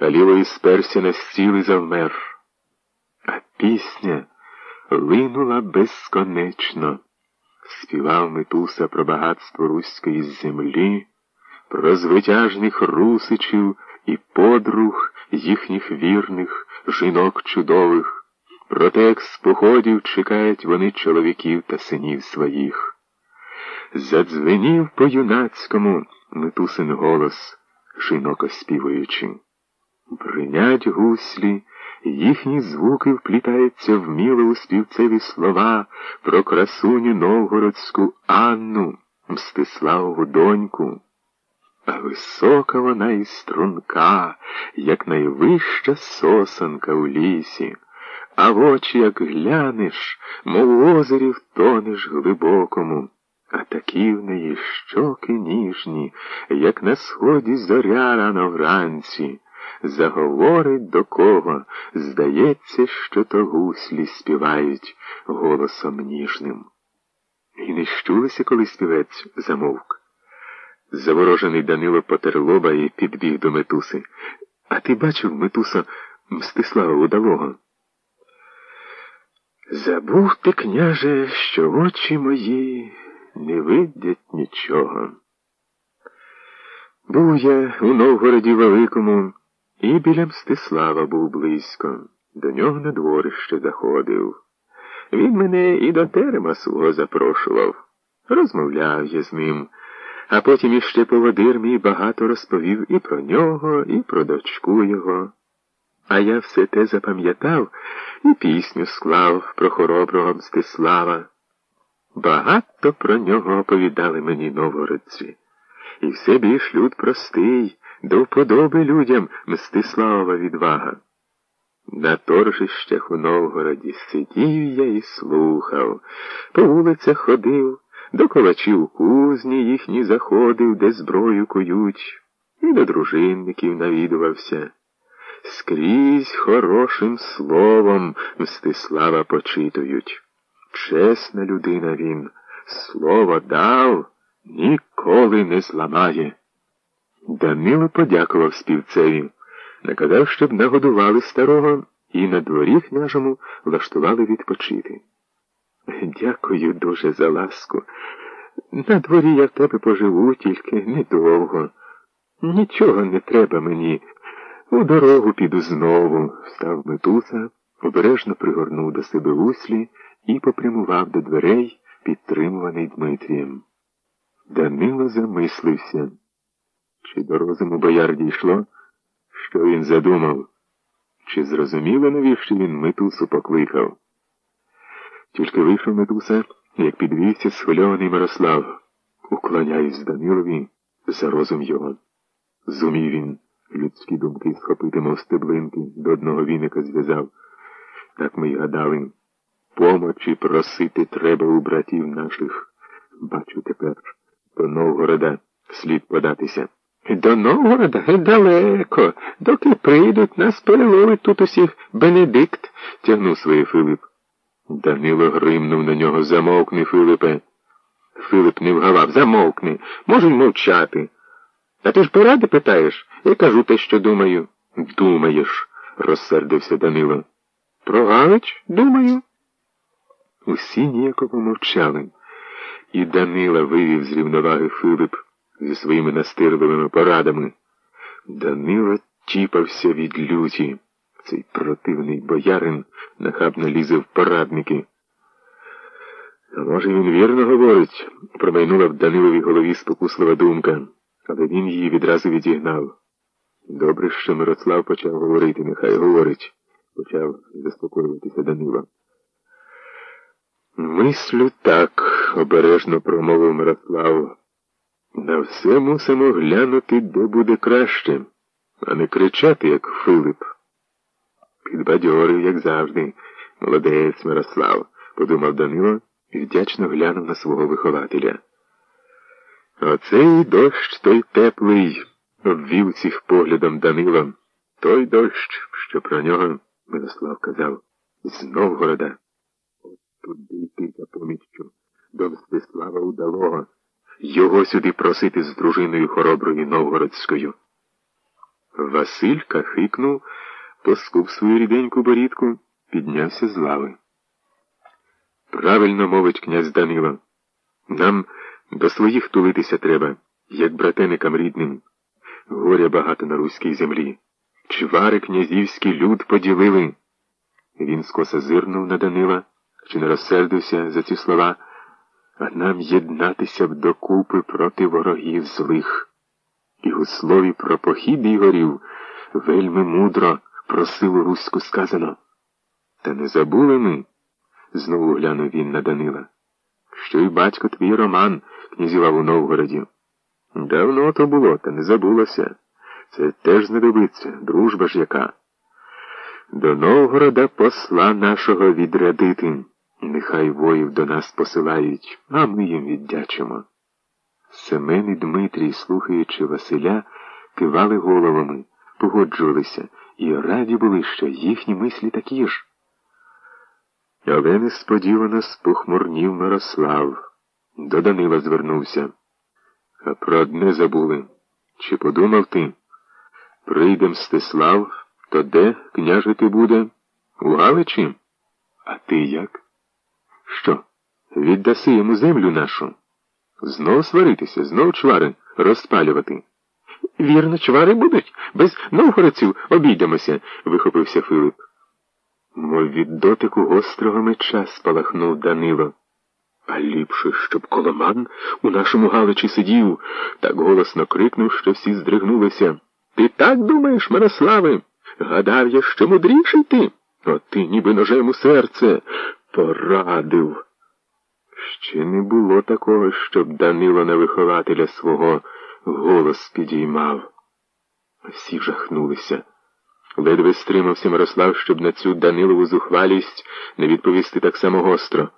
а лівою сперся на стіл і завмер. А пісня линула безконечно. Співав Метуса про багатство руської землі, про звитяжних русичів і подруг їхніх вірних жінок чудових, про те, як з походів чекають вони чоловіків та синів своїх. Задзвенів по юнацькому Метусин голос, жінок оспівуючи. Бринять гуслі, їхні звуки вплітаються вміло у співцеві слова про красуню новгородську Анну, Мстиславову доньку. А висока вона і струнка, як найвища сосанка у лісі, а в очі, як глянеш, мов у озері втонеш глибокому. А такі в неї щоки ніжні, як на сході зоря рано вранці. Заговорить до кого, здається, що то гуслі співають голосом ніжним. І не щулися, коли співець замовк. Заворожений Данило потер лоба і підбіг до метуси. А ти бачив, метуса, Мстислава удалого? Забув ти, княже, що очі мої не видять нічого. Був я у Новгороді Великому і біля Мстислава був близько. До нього на дворище заходив. Він мене і до терема свого запрошував. Розмовляв я з ним, а потім іще поводир мій багато розповів і про нього, і про дочку його. А я все те запам'ятав і пісню склав про хороброго Мстислава. Багато про нього оповідали мені новгородці. І все більш люд простий, до вподоби людям Мстиславова відвага. На торжищах у Новгороді сидів я і слухав, по вулицях ходив, до колачів кузні їхні заходив, де зброю кують, і до дружинників навідувався. Скрізь хорошим словом Мстислава почитують. Чесна людина він, слово дав, ніколи не зламає. Данило подякував співцеві, наказав, щоб нагодували старого і на дворі княжому влаштували відпочити. Дякую дуже за ласку. На дворі я в тебе поживу, тільки недовго. Нічого не треба мені. У дорогу піду знову, встав Метуса, обережно пригорнув до себе услі і попрямував до дверей, підтримуваний Дмитрієм. Данило замислився. Чи до розуму бояр дійшло, що він задумав? Чи зрозуміло, навіщо він Метусу покликав? Тільки вийшов Метуса, як підвівся схвильований Мирослав. Уклоняюсь Данилові за розум його. Зумів він людські думки схопити, мов стеблинки, до одного віника зв'язав. Так ми й гадали. Помочі просити треба у братів наших. Бачу тепер, до Новгорода слід податися. До Новгорода далеко, доки прийдуть, нас переловить тут усіх Бенедикт, тягнув своє Филип. Данило гримнув на нього. Замовкни, Филипе. Филип не вгавав. Замовкни. Можуть мовчати. А ти ж поради питаєш? Я кажу те, що думаю. Думаєш, розсердився Данило. Про Галич? Думаю. Усі ніяко помовчали, і Данила вивів з рівноваги Филип зі своїми настирливими порадами. Данила тіпався від люті. Цей противний боярин нахабно лізе в порадники. А може, він вірно говорить, промайнула в Даниловій голові спокуслива думка, але він її відразу відігнав. Добре, що Мирослав почав говорити, нехай говорить, почав заспокоюватися Данила. Мислю так, обережно промовив Мирослав. На все мусимо глянути, де буде краще, а не кричати, як Филип. Підбадьорив, як завжди, молодець Мирослав, подумав Данило і вдячно глянув на свого вихователя. Оцей дощ той теплий, обвів усіх поглядом Данила. Той дощ, що про нього Мирослав казав, з Новгорода. От туди йти за поміччю до Мстислава удалого. Його сюди просити з дружиною хороброю Новгородською. Василь кахикнув, поскуп свою ріденьку борідку, піднявся з лави. Правильно мовить князь Данило. Нам до своїх тулитися треба, як братеникам рідним. Горя багато на руській землі. Чвари князівський люд поділили. Він скоса зирнув на Данила, чи не розсердився за ці слова, а нам єднатися б докупи проти ворогів злих. І у слові про похід Ігорів вельми мудро про силу руську сказано. Та не забули ми, знову глянув він на Данила, що й батько твій Роман князював у Новгороді. Давно то було, та не забулося. Це теж знадобиться, дружба ж яка. До Новгорода посла нашого відрядити. Нехай воїв до нас посилають, а ми їм віддячимо. Семен і Дмитрій, слухаючи Василя, кивали головами, погоджувалися і раді були, що їхні мислі такі ж. Але несподівано спохмурнів Мирослав. До Данила звернувся. А про одне забули. Чи подумав ти? Прийде Мстислав, то де княжити буде? У Галичі? А ти як? Що? Віддаси йому землю нашу? Знов сваритися, знов чвари розпалювати. Вірно, чвари будуть, без новгородців обійдемося, вихопився Филип. Мов від дотику гострого меча спалахнув Данило. А ліпше, щоб коломан у нашому Галичі сидів, так голосно крикнув, що всі здригнулися. Ти так думаєш, Мирославе? Гадав я, що мудріший ти, От ти ніби ножем у серце порадив. Ще не було такого, щоб Данило на вихователя свого голос підіймав. Всі жахнулися. Ледве стримався Мирослав, щоб на цю Данилову зухвалість не відповісти так само гостро.